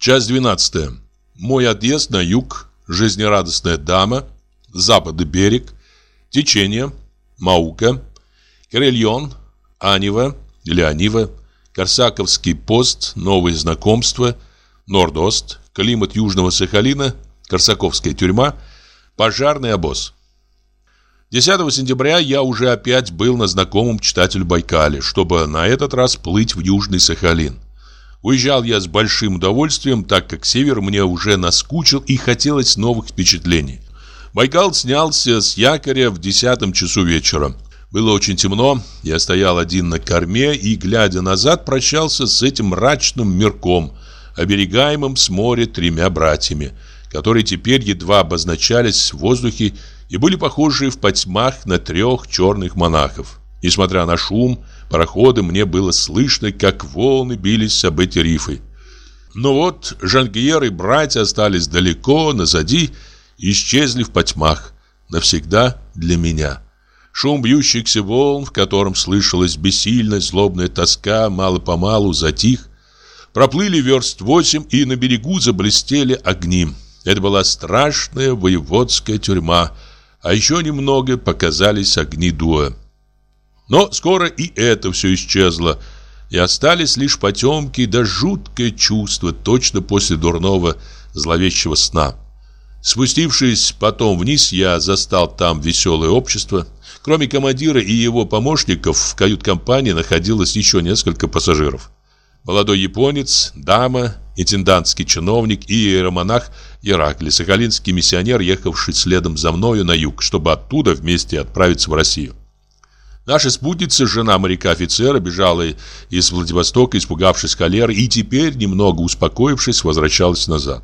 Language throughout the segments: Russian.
Часть 12. Мой отъезд на юг, жизнерадостная дама, западный берег, течение, Маука, Карельон, Анива. Или Анива, Корсаковский пост, новые знакомства, Нордост, климат Южного Сахалина, Корсаковская тюрьма, пожарный обоз. 10 сентября я уже опять был на знакомом читателю Байкале, чтобы на этот раз плыть в Южный Сахалин. Уезжал я с большим удовольствием, так как север мне уже наскучил и хотелось новых впечатлений. Байкал снялся с якоря в десятом часу вечера. Было очень темно, я стоял один на корме и, глядя назад, прощался с этим мрачным мирком, оберегаемым с моря тремя братьями, которые теперь едва обозначались в воздухе и были похожи в потьмах на трех черных монахов. Несмотря на шум, парохода мне было слышно, как волны бились об эти рифы. Но вот Жангьер и братья остались далеко, назади, исчезли в потьмах, навсегда для меня. Шум бьющихся волн, в котором слышалась бессильная злобная тоска, мало-помалу затих. Проплыли верст восемь, и на берегу заблестели огни. Это была страшная воеводская тюрьма, а еще немного показались огни дуа. Но скоро и это все исчезло, и остались лишь потемки да жуткое чувство, точно после дурного зловещего сна. Спустившись потом вниз, я застал там веселое общество. Кроме командира и его помощников, в кают-компании находилось еще несколько пассажиров. Молодой японец, дама, интендантский чиновник и иеромонах Ираклий, сахалинский миссионер, ехавший следом за мною на юг, чтобы оттуда вместе отправиться в Россию. Наша спутница, жена моряка-офицера, бежала из Владивостока, испугавшись холеры, и теперь, немного успокоившись, возвращалась назад.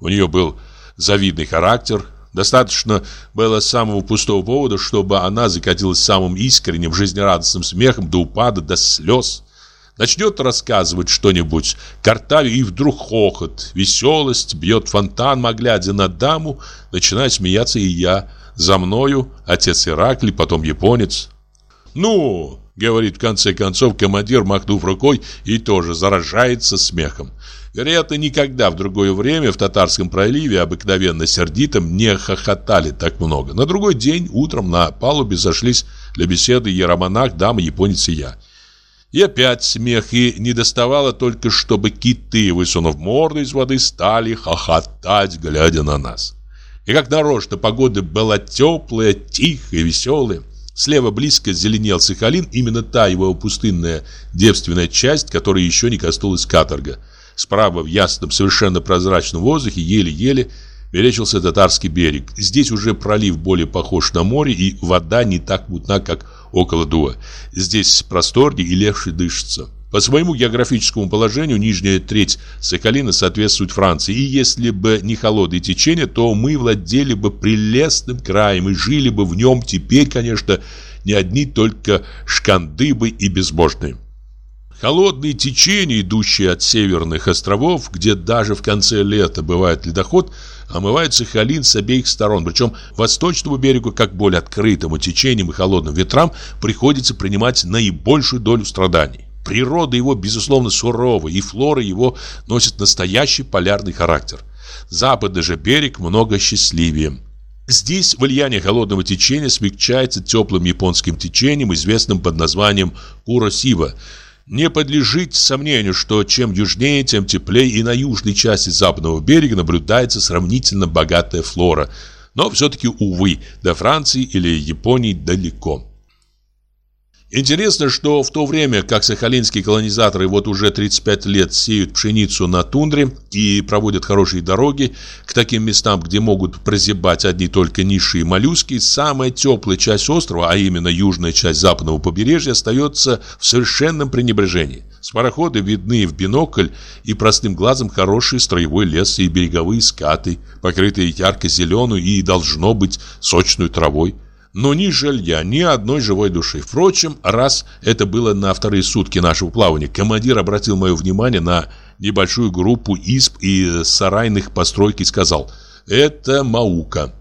У нее был завидный характер. Достаточно было самого пустого повода, чтобы она закатилась самым искренним, жизнерадостным смехом до упада, до слез. Начнет рассказывать что-нибудь, картаве, и вдруг хохот, веселость, бьет фонтан, глядя на даму, начинает смеяться и я. За мною отец Ираклий, потом японец. «Ну!» — говорит в конце концов командир, махнув рукой, и тоже заражается смехом. Вероятно, никогда в другое время в Татарском проливе обыкновенно сердитым не хохотали так много. На другой день утром на палубе зашлись для беседы яромонах, дама, японец и я. И опять смех, и не доставало только, чтобы киты, высунув морду из воды, стали хохотать, глядя на нас. И как нарочно погода была теплая, тихая, веселая. Слева близко зеленел Сахалин, именно та его пустынная девственная часть, которой еще не коснулась каторга. Справа в ясном, совершенно прозрачном воздухе еле-еле мерещился татарский берег. Здесь уже пролив более похож на море, и вода не так мутна, как около Дуа. Здесь просторнее и легче дышится. По своему географическому положению нижняя треть Сахалина соответствует Франции, и если бы не холодное течение, то мы владели бы прелестным краем и жили бы в нем теперь, конечно, не одни только шкандыбы и безбожные. Холодные течения, идущие от северных островов, где даже в конце лета бывает ледоход, омывают Сахалин с обеих сторон. Причем восточному берегу, как более открытому течениям и холодным ветрам, приходится принимать наибольшую долю страданий. Природа его, безусловно, сурова, и флора его носит настоящий полярный характер. Западный же берег много счастливее. Здесь влияние холодного течения смягчается теплым японским течением, известным под названием Куросива. Не подлежит сомнению, что чем южнее, тем теплее и на южной части западного берега наблюдается сравнительно богатая флора. Но все-таки, увы, до Франции или Японии далеко. Интересно, что в то время, как сахалинские колонизаторы вот уже 35 лет сеют пшеницу на тундре и проводят хорошие дороги к таким местам, где могут прозябать одни только низшие моллюски, самая теплая часть острова, а именно южная часть западного побережья, остается в совершенном пренебрежении. С парохода видны в бинокль и простым глазом хороший строевой лес и береговые скаты, покрытые ярко-зеленой и, должно быть, сочной травой но ни жилья, ни одной живой души. Впрочем, раз это было на вторые сутки нашего плавания, командир обратил мое внимание на небольшую группу исп и сарайных постройок и сказал «Это Маука».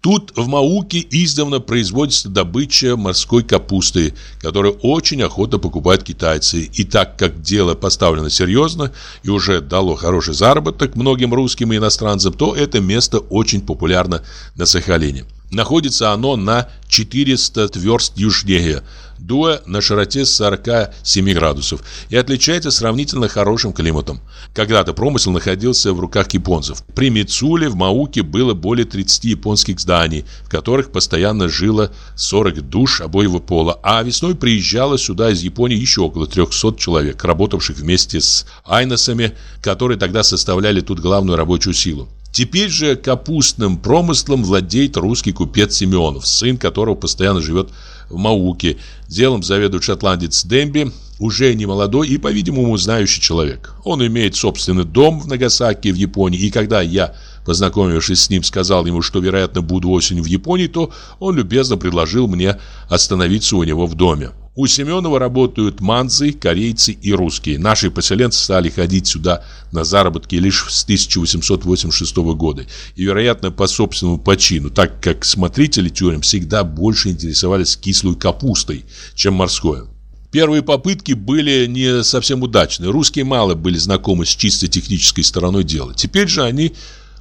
Тут в Мауке издавна производится добыча морской капусты, которую очень охотно покупают китайцы. И так как дело поставлено серьезно и уже дало хороший заработок многим русским и иностранцам, то это место очень популярно на Сахалине. Находится оно на 400 верст южнее, дуя на широте 47 градусов и отличается сравнительно хорошим климатом. Когда-то промысел находился в руках японцев. При Мицуле в Мауке было более 30 японских зданий, в которых постоянно жило 40 душ обоего пола, а весной приезжало сюда из Японии еще около 300 человек, работавших вместе с айносами, которые тогда составляли тут главную рабочую силу. Теперь же капустным промыслом владеет русский купец Семенов, сын которого постоянно живет в Мауке. Делом заведует шотландец Демби, уже не молодой и, по-видимому, знающий человек. Он имеет собственный дом в Нагасаки в Японии, и когда я, познакомившись с ним, сказал ему, что, вероятно, буду осенью в Японии, то он любезно предложил мне остановиться у него в доме. У Семенова работают манзы, корейцы и русские. Наши поселенцы стали ходить сюда на заработки лишь с 1886 года. И, вероятно, по собственному почину, так как смотрители тюрем всегда больше интересовались кислой капустой, чем морской. Первые попытки были не совсем удачны. Русские мало были знакомы с чисто технической стороной дела. Теперь же они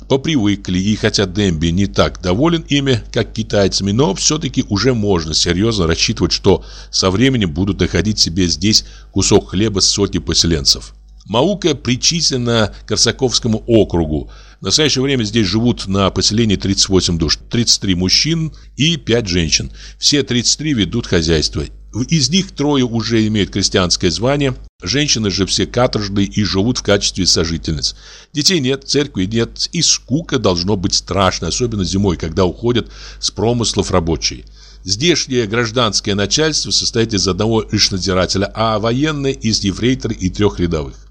попривыкли, и хотя Демби не так доволен ими, как китайцами, но все-таки уже можно серьезно рассчитывать, что со временем будут находить себе здесь кусок хлеба сотни поселенцев. Маука причислена к Корсаковскому округу. В настоящее время здесь живут на поселении 38 душ, 33 мужчин и 5 женщин. Все 33 ведут хозяйство. Из них трое уже имеют крестьянское звание, женщины же все каторжные и живут в качестве сожительниц. Детей нет, церкви нет, и скука должно быть страшной, особенно зимой, когда уходят с промыслов рабочие. Здешнее гражданское начальство состоит из одного лишь надзирателя, а военное из ефрейтора и трех рядовых.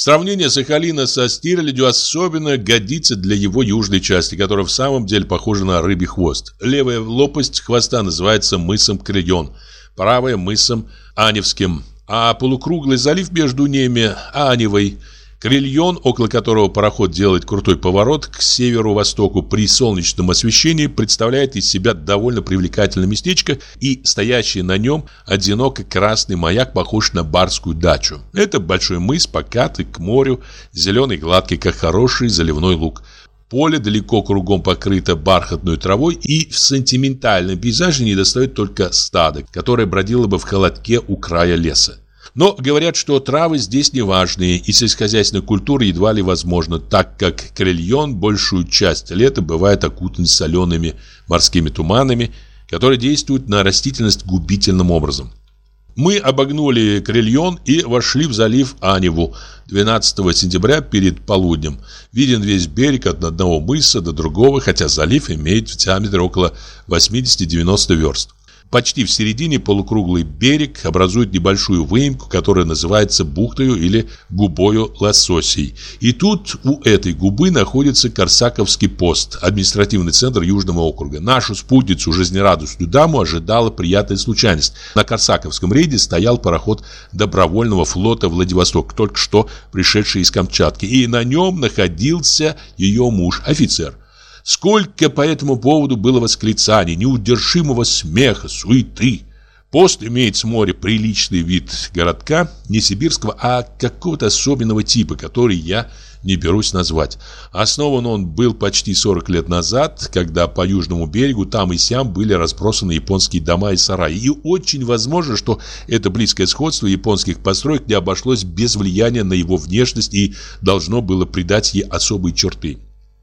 Сравнение Сахалина со Стирлядью особенно годится для его южной части, которая в самом деле похожа на рыбий хвост. Левая лопасть хвоста называется мысом Крильон – правая мысом Аневским, а полукруглый залив между ними Аневой, Крильон, около которого пароход делает крутой поворот к северу-востоку при солнечном освещении, представляет из себя довольно привлекательное местечко, и стоящий на нем одиноко красный маяк похож на барскую дачу. Это большой мыс, покатый к морю, зеленый гладкий, как хороший заливной луг. Поле далеко кругом покрыто бархатной травой, и в сентиментальном пейзаже не достает только стадо, которое бродило бы в холодке у края леса. Но говорят, что травы здесь не важные, и сельскохозяйственная культура едва ли возможна, так как Крильон большую часть лета бывает окутан солеными морскими туманами, которые действуют на растительность губительным образом. Мы обогнули Крильон и вошли в залив Аневу 12 сентября перед полуднем. Виден весь берег от одного мыса до другого, хотя залив имеет в диаметре около 80-90 верст. Почти в середине полукруглый берег образует небольшую выемку, которая называется бухтою или губою лососей. И тут у этой губы находится Корсаковский пост, административный центр Южного округа. Нашу спутницу, жизнерадостную даму, ожидала приятная случайность. На Корсаковском рейде стоял пароход добровольного флота Владивосток, только что пришедший из Камчатки, и на нем находился ее муж, офицер. Сколько по этому поводу было восклицаний, неудержимого смеха, суеты. Пост имеет с моря приличный вид городка, не сибирского, а какого-то особенного типа, который я не берусь назвать. Основан он был почти 40 лет назад, когда по южному берегу там и сям были разбросаны японские дома и сараи. И очень возможно, что это близкое сходство японских построек не обошлось без влияния на его внешность и должно было придать ей особые черты.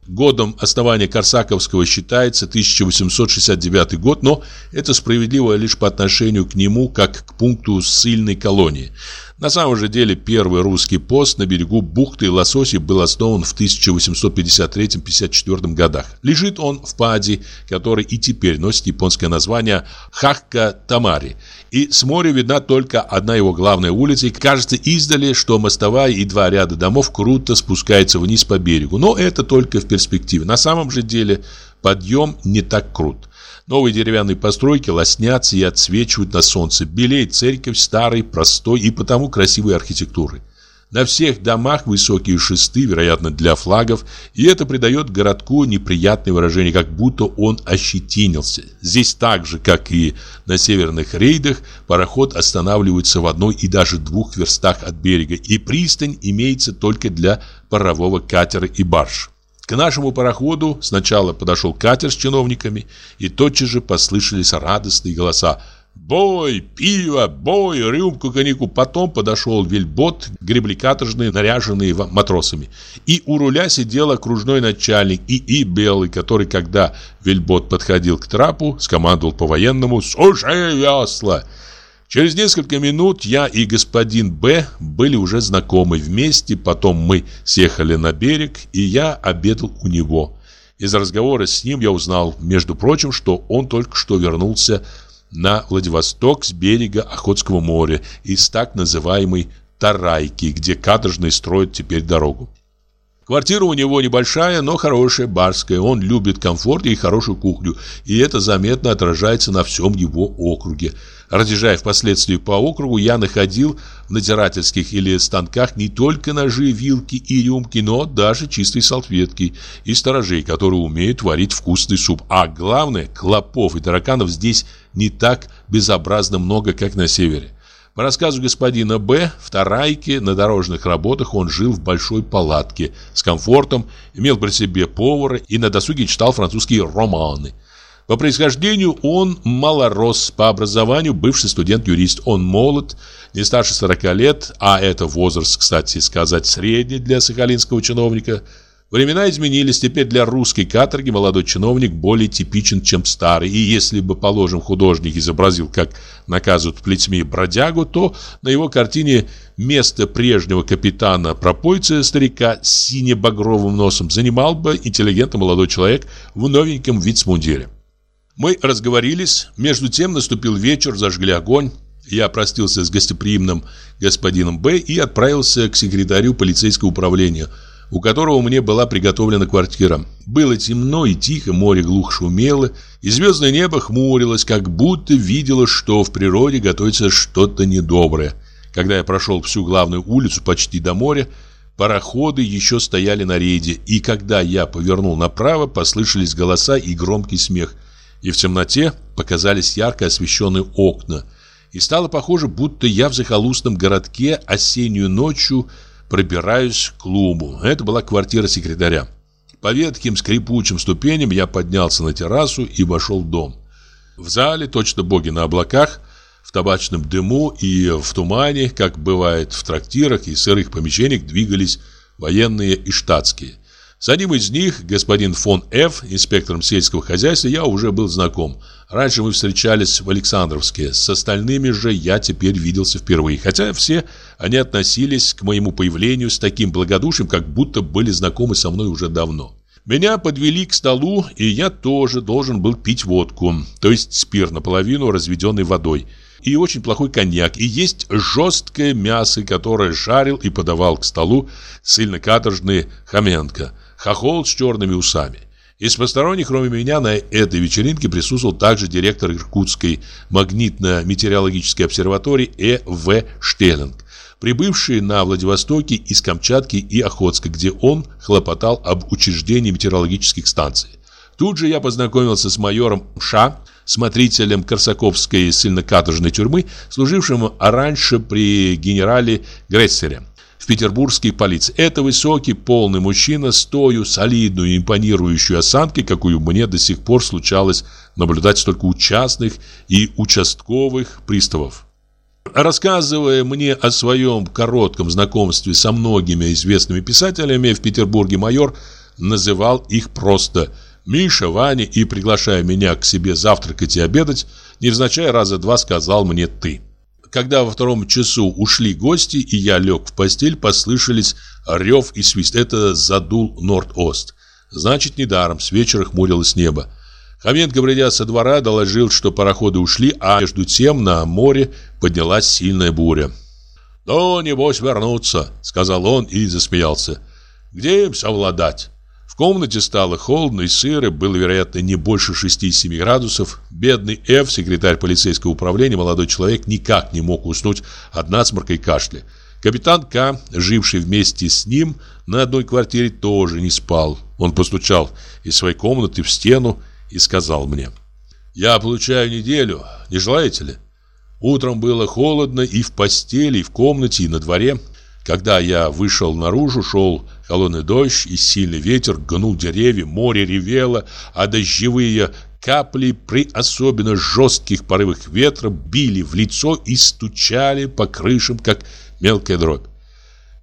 Годом основания Корсаковского считается 1869 год, но это справедливо лишь по отношению к нему, как к пункту ссыльной колонии. На самом же деле первый русский пост на берегу бухты Лососи был основан в 1853-54 годах. Лежит он в Паде, который и теперь носит японское название Хакка-Тамари. И с моря видна только одна его главная улица, и кажется издали, что мостовая и два ряда домов круто спускаются вниз по берегу. Но это только в перспективе. На самом же деле подъем не так крут. Новые деревянные постройки лоснятся и отсвечивают на солнце. Белеет церковь старой, простой и потому красивой архитектуры. На всех домах высокие шесты, вероятно, для флагов, и это придает городку неприятное выражение, как будто он ощетинился. Здесь так же, как и на северных рейдах, пароход останавливается в одной и даже двух верстах от берега, и пристань имеется только для парового катера и барж. К нашему пароходу сначала подошел катер с чиновниками, и тотчас же послышались радостные голоса – Бой, пиво, бой, рюмку коньяку. Потом подошел вельбот, гребли наряженные матросами. И у руля сидел окружной начальник и и Белый, который, когда вельбот подходил к трапу, скомандовал по-военному «Суши весла!». Через несколько минут я и господин Б были уже знакомы вместе, потом мы съехали на берег, и я обедал у него. Из разговора с ним я узнал, между прочим, что он только что вернулся на Владивосток с берега Охотского моря из так называемой Тарайки, где каторжные строят теперь дорогу. Квартира у него небольшая, но хорошая, барская. Он любит комфорт и хорошую кухню, и это заметно отражается на всем его округе. Разъезжая впоследствии по округу, я находил в надзирательских или станках не только ножи, вилки и рюмки, но даже чистые салфетки и сторожей, которые умеют варить вкусный суп. А главное, клопов и тараканов здесь не так безобразно много, как на севере. По рассказу господина Б, в Тарайке на дорожных работах он жил в большой палатке с комфортом, имел при себе повара и на досуге читал французские романы. По происхождению он малорос, по образованию бывший студент-юрист. Он молод, не старше 40 лет, а это возраст, кстати сказать, средний для сахалинского чиновника – Времена изменились, теперь для русской каторги молодой чиновник более типичен, чем старый. И если бы, положим, художник изобразил, как наказывают плетьми бродягу, то на его картине место прежнего капитана-пропойца старика с сине-багровым носом занимал бы интеллигентный молодой человек в новеньком вицмундире. Мы разговорились, между тем наступил вечер, зажгли огонь. Я простился с гостеприимным господином Б и отправился к секретарю полицейского управления – у которого мне была приготовлена квартира. Было темно и тихо, море глухо шумело, и звездное небо хмурилось, как будто видело, что в природе готовится что-то недоброе. Когда я прошел всю главную улицу почти до моря, пароходы еще стояли на рейде, и когда я повернул направо, послышались голоса и громкий смех, и в темноте показались ярко освещенные окна, и стало похоже, будто я в захолустном городке осеннюю ночью пробираюсь к клубу. Это была квартира секретаря. По ветким скрипучим ступеням я поднялся на террасу и вошел в дом. В зале, точно боги на облаках, в табачном дыму и в тумане, как бывает в трактирах и сырых помещениях, двигались военные и штатские. С одним из них, господин фон Ф., инспектором сельского хозяйства, я уже был знаком. Раньше мы встречались в Александровске, с остальными же я теперь виделся впервые, хотя все они относились к моему появлению с таким благодушием, как будто были знакомы со мной уже давно. Меня подвели к столу, и я тоже должен был пить водку, то есть спирт наполовину разведенный водой, и очень плохой коньяк, и есть жесткое мясо, которое жарил и подавал к столу сильно-каторжный Хоменко – хохол с черными усами. Из посторонних, кроме меня, на этой вечеринке присутствовал также директор Иркутской магнитно-метеорологической обсерватории Э. В. Штеллинг, прибывший на Владивостоке из Камчатки и Охотска, где он хлопотал об учреждении метеорологических станций. Тут же я познакомился с майором Ша, смотрителем Корсаковской сильнокаторжной тюрьмы, служившим раньше при генерале Грессере в петербургской полиции. Это высокий, полный мужчина с тою солидную, импонирующую осанкой, какую мне до сих пор случалось наблюдать только у частных и участковых приставов. Рассказывая мне о своем коротком знакомстве со многими известными писателями в Петербурге, майор называл их просто Миша, Ваня и, приглашая меня к себе завтракать и обедать, невзначай раза два сказал мне «ты». Когда во втором часу ушли гости, и я лег в постель, послышались рев и свист. Это задул Норд-Ост. Значит, недаром, с вечера хмурилось небо. Хоменко, придя со двора, доложил, что пароходы ушли, а между тем на море поднялась сильная буря. «Ну, небось, вернуться», — сказал он и засмеялся. «Где им совладать?» В комнате стало холодно и сыро, было, вероятно, не больше 6-7 градусов. Бедный Ф, секретарь полицейского управления, молодой человек, никак не мог уснуть от насморка и кашля. Капитан К, живший вместе с ним на одной квартире, тоже не спал. Он постучал из своей комнаты в стену и сказал мне. «Я получаю неделю, не желаете ли?» Утром было холодно и в постели, и в комнате, и на дворе. Когда я вышел наружу, шел холодный дождь и сильный ветер гнул деревья, море ревело, а дождевые капли при особенно жестких порывах ветра били в лицо и стучали по крышам, как мелкая дробь.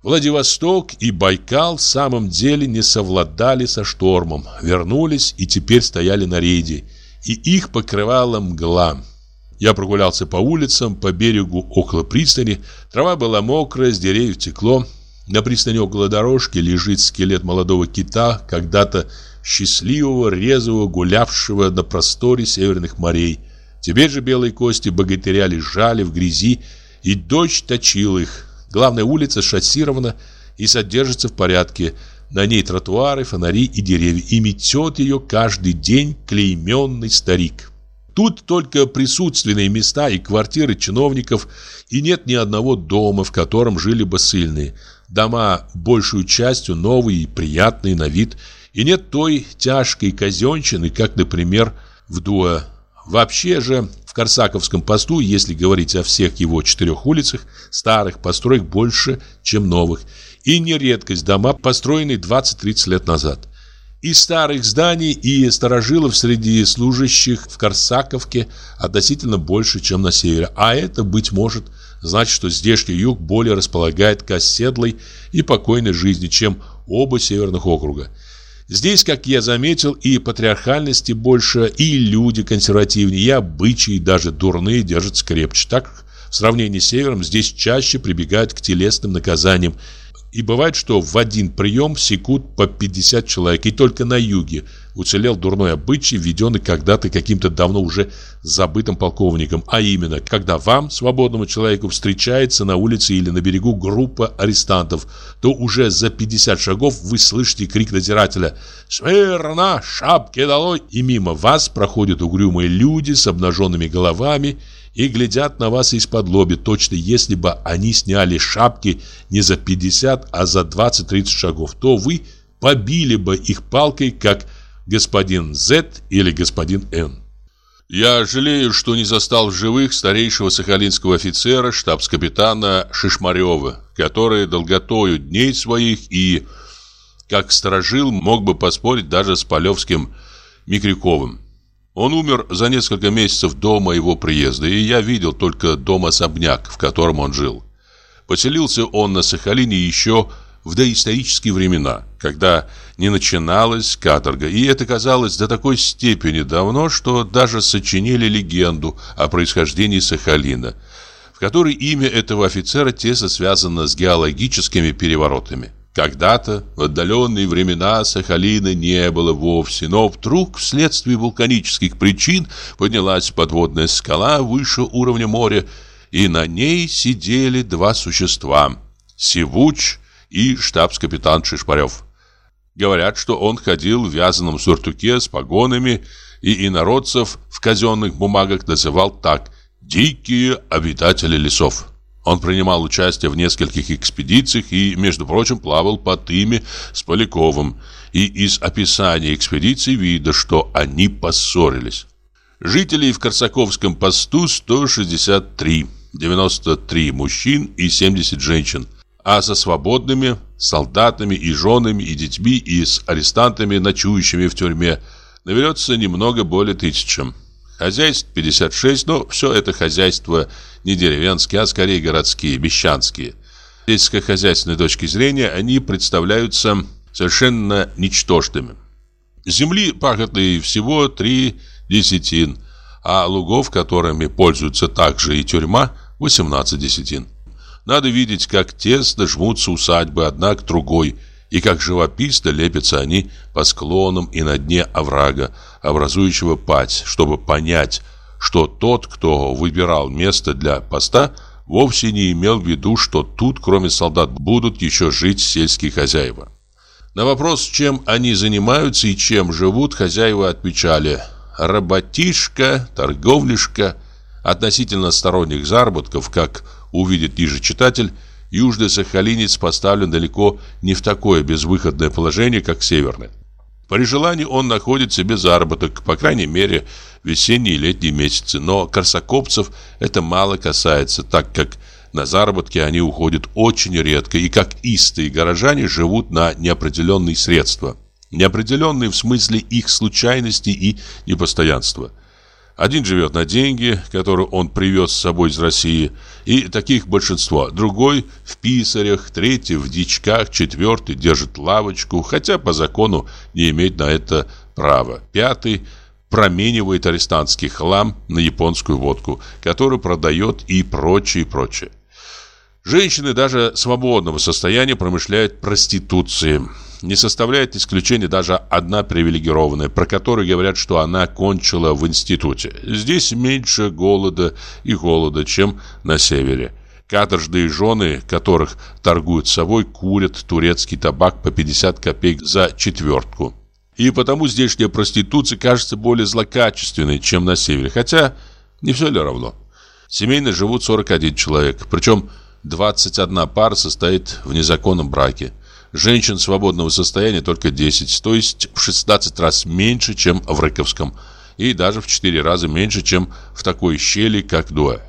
Владивосток и Байкал в самом деле не совладали со штормом, вернулись и теперь стояли на рейде, и их покрывала мгла. Я прогулялся по улицам, по берегу около пристани. Трава была мокрая, с деревьев текло. На пристани около дорожки лежит скелет молодого кита, когда-то счастливого, резвого, гулявшего на просторе северных морей. Теперь же белые кости богатыря лежали в грязи, и дождь точил их. Главная улица шоссирована и содержится в порядке. На ней тротуары, фонари и деревья, и метет ее каждый день клейменный старик. Тут только присутственные места и квартиры чиновников, и нет ни одного дома, в котором жили бы ссыльные. Дома большую частью новые и приятные на вид, и нет той тяжкой казенщины, как, например, в Дуа. Вообще же в Корсаковском посту, если говорить о всех его четырех улицах, старых построек больше, чем новых, и не редкость дома, построенные 20-30 лет назад. И старых зданий, и старожилов среди служащих в Корсаковке относительно больше, чем на севере. А это, быть может, значит, что здешний юг более располагает к оседлой и покойной жизни, чем оба северных округа. Здесь, как я заметил, и патриархальности больше, и люди консервативнее, и обычаи, даже дурные, держатся крепче. Так, в сравнении с севером, здесь чаще прибегают к телесным наказаниям, и бывает, что в один прием секут по 50 человек. И только на юге уцелел дурной обычай, введенный когда-то каким-то давно уже забытым полковником. А именно, когда вам, свободному человеку, встречается на улице или на берегу группа арестантов, то уже за 50 шагов вы слышите крик надзирателя «Смирно! Шапки долой!» И мимо вас проходят угрюмые люди с обнаженными головами и глядят на вас из-под лоби, точно если бы они сняли шапки не за 50, а за 20-30 шагов, то вы побили бы их палкой, как господин Z или господин Н. Я жалею, что не застал в живых старейшего сахалинского офицера, штабс-капитана Шишмарева, который долготою дней своих и, как сторожил, мог бы поспорить даже с Полевским Микряковым. Он умер за несколько месяцев до моего приезда, и я видел только дом-особняк, в котором он жил. Поселился он на Сахалине еще в доисторические времена, когда не начиналась каторга, и это казалось до такой степени давно, что даже сочинили легенду о происхождении Сахалина, в которой имя этого офицера тесно связано с геологическими переворотами. Когда-то, в отдаленные времена, Сахалина не было вовсе, но вдруг, вследствие вулканических причин, поднялась подводная скала выше уровня моря, и на ней сидели два существа – Сивуч и штабс-капитан Шишпарев. Говорят, что он ходил в вязаном сюртуке с погонами, и инородцев в казенных бумагах называл так «дикие обитатели лесов». Он принимал участие в нескольких экспедициях и, между прочим, плавал под ими с Поляковым. И из описания экспедиции видно, что они поссорились. Жителей в Корсаковском посту 163, 93 мужчин и 70 женщин. А со свободными, солдатами и женами, и детьми, и с арестантами, ночующими в тюрьме, наберется немного более тысячи. Хозяйств 56, но все это хозяйство не деревенские, а скорее городские, мещанские. С сельскохозяйственной точки зрения они представляются совершенно ничтожными. Земли пахотной всего три десятин, а лугов, которыми пользуются также и тюрьма, 18 десятин. Надо видеть, как тесно жмутся усадьбы одна к другой, и как живописно лепятся они по склонам и на дне оврага, образующего пать, чтобы понять, что тот, кто выбирал место для поста, вовсе не имел в виду, что тут, кроме солдат, будут еще жить сельские хозяева. На вопрос, чем они занимаются и чем живут, хозяева отвечали «работишка, торговляшка». Относительно сторонних заработков, как увидит ниже читатель, Южный Сахалинец поставлен далеко не в такое безвыходное положение, как Северный. При желании он находит себе заработок, по крайней мере, весенние и летние месяцы. Но корсакопцев это мало касается, так как на заработки они уходят очень редко и как истые горожане живут на неопределенные средства. Неопределенные в смысле их случайности и непостоянства. Один живет на деньги, которые он привез с собой из России, и таких большинство. Другой в писарях, третий в дичках, четвертый держит лавочку, хотя по закону не имеет на это права. Пятый променивает арестантский хлам на японскую водку, которую продает и прочее, прочее. Женщины даже свободного состояния промышляют проституцией. Не составляет исключения даже одна привилегированная, про которую говорят, что она кончила в институте. Здесь меньше голода и голода, чем на севере. Каторжные жены, которых торгуют собой, курят турецкий табак по 50 копеек за четвертку. И потому здешняя проституция кажется более злокачественной, чем на севере. Хотя не все ли равно? Семейно живут 41 человек. Причем 21 пара состоит в незаконном браке. Женщин свободного состояния только 10, то есть в 16 раз меньше, чем в Рыковском, и даже в 4 раза меньше, чем в такой щели, как Дуэ.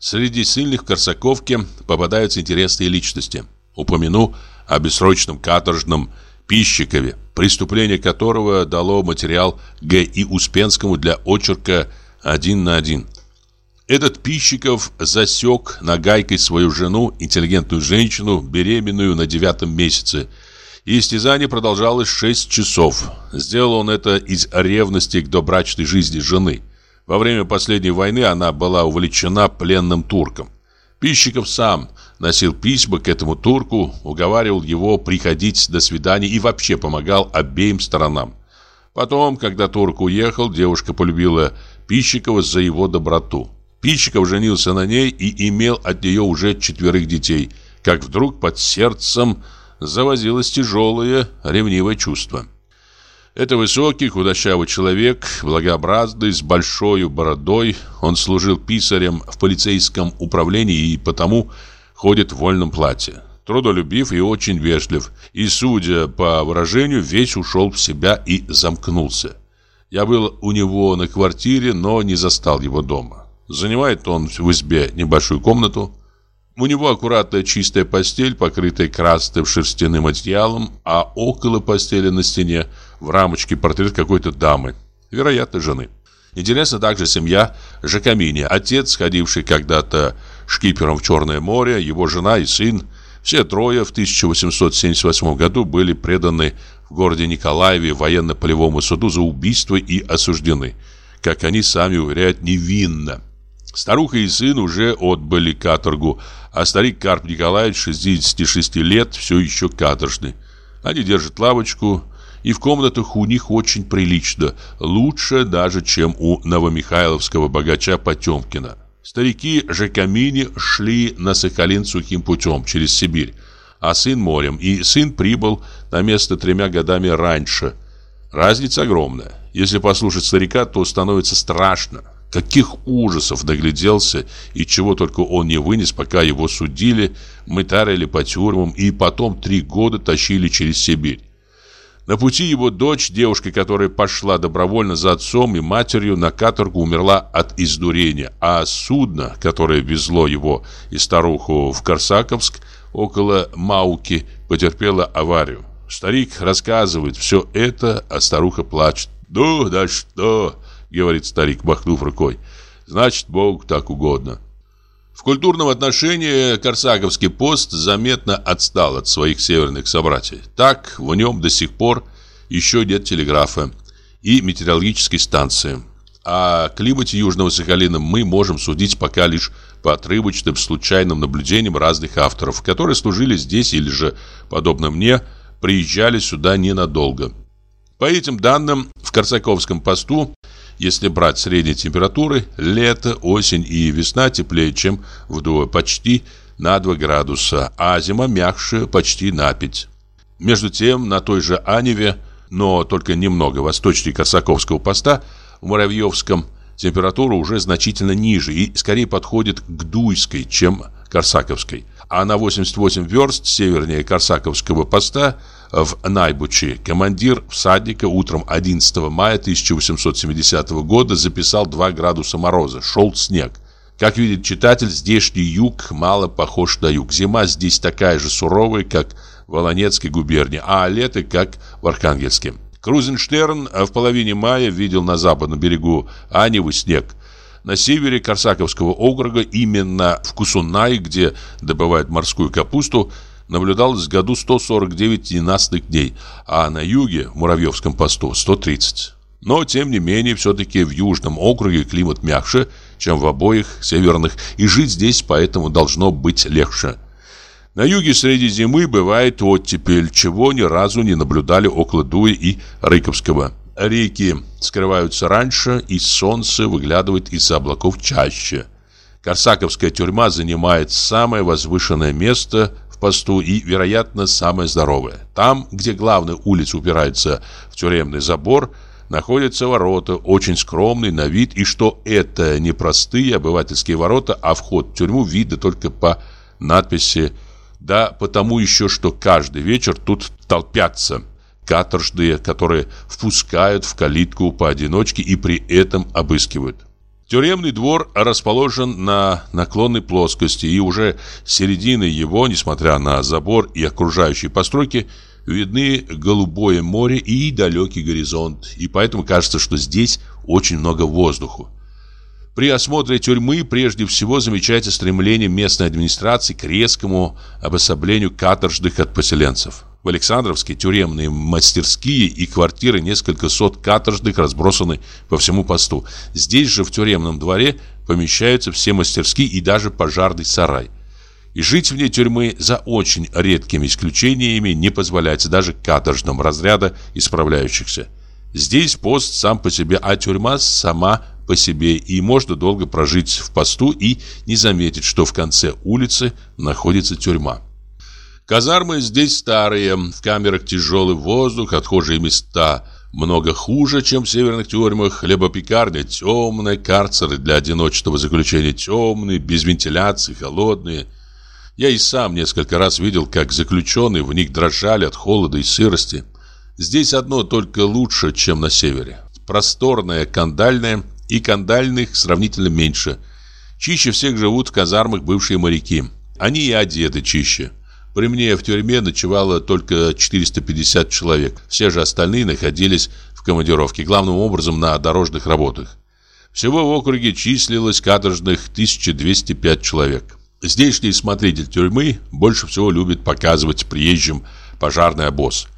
Среди сильных в Корсаковке попадаются интересные личности. Упомяну о бессрочном каторжном Пищикове, преступление которого дало материал Г. И. Успенскому для очерка «Один на один». Этот Пищиков засек нагайкой свою жену, интеллигентную женщину, беременную на девятом месяце. И истязание продолжалось шесть часов. Сделал он это из ревности к добрачной жизни жены. Во время последней войны она была увлечена пленным турком. Пищиков сам носил письма к этому турку, уговаривал его приходить до свидания и вообще помогал обеим сторонам. Потом, когда турк уехал, девушка полюбила Пищикова за его доброту. Пищиков женился на ней и имел от нее уже четверых детей, как вдруг под сердцем завозилось тяжелое ревнивое чувство. Это высокий, худощавый человек, благообразный, с большой бородой. Он служил писарем в полицейском управлении и потому ходит в вольном платье. Трудолюбив и очень вежлив. И, судя по выражению, весь ушел в себя и замкнулся. Я был у него на квартире, но не застал его дома. Занимает он в избе небольшую комнату. У него аккуратная чистая постель, покрытая красным шерстяным одеялом, а около постели на стене в рамочке портрет какой-то дамы, вероятно, жены. Интересна также семья Жакамини, отец, ходивший когда-то шкипером в Черное море, его жена и сын. Все трое в 1878 году были преданы в городе Николаеве военно-полевому суду за убийство и осуждены, как они сами уверяют, невинно. Старуха и сын уже отбыли каторгу, а старик Карп Николаевич, 66 лет, все еще каторжный. Они держат лавочку, и в комнатах у них очень прилично, лучше даже, чем у новомихайловского богача Потемкина. Старики Жекамини шли на Сахалин сухим путем через Сибирь, а сын морем, и сын прибыл на место тремя годами раньше. Разница огромная. Если послушать старика, то становится страшно. Каких ужасов нагляделся и чего только он не вынес, пока его судили, мытарили по тюрьмам и потом три года тащили через Сибирь. На пути его дочь, девушка, которая пошла добровольно за отцом и матерью на каторгу, умерла от издурения, а судно, которое везло его и старуху в Корсаковск, около Мауки, потерпело аварию. Старик рассказывает все это, а старуха плачет. «Ну, да что?» Говорит старик, махнув рукой. Значит, Богу так угодно. В культурном отношении Корсаковский пост заметно отстал от своих северных собратьев. Так, в нем до сих пор еще нет телеграфа и метеорологической станции. О климате Южного Сахалина мы можем судить пока лишь по отрывочным случайным наблюдениям разных авторов, которые служили здесь или же, подобно мне, приезжали сюда ненадолго. По этим данным, в Корсаковском посту если брать средние температуры, лето, осень и весна теплее, чем вдвое, почти на 2 градуса, а зима мягче почти на 5. Между тем, на той же Аневе, но только немного восточнее Корсаковского поста, в Муравьевском температура уже значительно ниже и скорее подходит к Дуйской, чем Корсаковской, а на 88 верст севернее Корсаковского поста в Найбучи командир всадника утром 11 мая 1870 года записал 2 градуса мороза, шел снег. Как видит читатель, здешний юг мало похож на юг. Зима здесь такая же суровая, как в Волонецкой губернии, а лето как в Архангельске. Крузенштерн в половине мая видел на западном берегу Аневы снег. На севере Корсаковского округа, именно в Кусунай, где добывают морскую капусту, наблюдалось в году 149 ненастных дней, а на юге, в Муравьевском посту, 130. Но, тем не менее, все-таки в Южном округе климат мягче, чем в обоих северных, и жить здесь поэтому должно быть легче. На юге среди зимы бывает оттепель, чего ни разу не наблюдали около Дуи и Рыковского. Реки скрываются раньше, и солнце выглядывает из облаков чаще. Корсаковская тюрьма занимает самое возвышенное место в и, вероятно, самое здоровое. Там, где главная улица упирается в тюремный забор, находятся ворота, очень скромные на вид, и что это не простые обывательские ворота, а вход в тюрьму видно только по надписи да потому еще, что каждый вечер тут толпятся каторжные, которые впускают в калитку поодиночке и при этом обыскивают. Тюремный двор расположен на наклонной плоскости, и уже середины его, несмотря на забор и окружающие постройки, видны голубое море и далекий горизонт, и поэтому кажется, что здесь очень много воздуха. При осмотре тюрьмы прежде всего замечается стремление местной администрации к резкому обособлению каторжных от поселенцев. В Александровске тюремные мастерские и квартиры несколько сот каторжных разбросаны по всему посту. Здесь же в тюремном дворе помещаются все мастерские и даже пожарный сарай. И жить вне тюрьмы за очень редкими исключениями не позволяется даже каторжным разряда исправляющихся. Здесь пост сам по себе, а тюрьма сама по себе, и можно долго прожить в посту и не заметить, что в конце улицы находится тюрьма. Казармы здесь старые, в камерах тяжелый воздух, отхожие места много хуже, чем в северных тюрьмах, хлебопекарня темная, карцеры для одиночного заключения темные, без вентиляции, холодные. Я и сам несколько раз видел, как заключенные в них дрожали от холода и сырости. Здесь одно только лучше, чем на севере. Просторное, кандальное, и кандальных сравнительно меньше. Чище всех живут в казармах бывшие моряки. Они и одеты чище. При мне в тюрьме ночевало только 450 человек. Все же остальные находились в командировке, главным образом на дорожных работах. Всего в округе числилось каторжных 1205 человек. Здешний смотритель тюрьмы больше всего любит показывать приезжим пожарный обоз.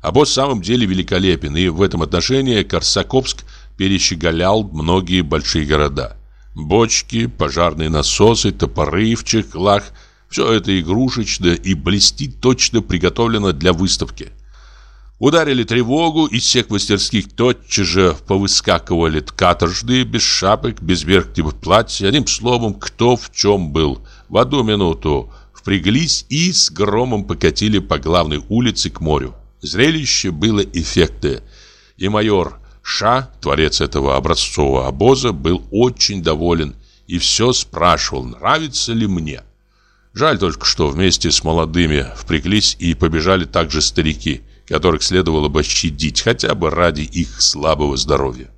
Обоз в самом деле великолепен, и в этом отношении Корсаковск перещеголял многие большие города. Бочки, пожарные насосы, топоры в чехлах – все это игрушечно и блестит точно приготовлено для выставки. Ударили тревогу, из всех мастерских тотчас же повыскакивали каторжные, без шапок, без верхнего платья, одним словом, кто в чем был. В одну минуту впряглись и с громом покатили по главной улице к морю. Зрелище было эффектное, и майор Ша, творец этого образцового обоза, был очень доволен и все спрашивал, нравится ли мне. Жаль только, что вместе с молодыми впряглись и побежали также старики, которых следовало бы щадить хотя бы ради их слабого здоровья.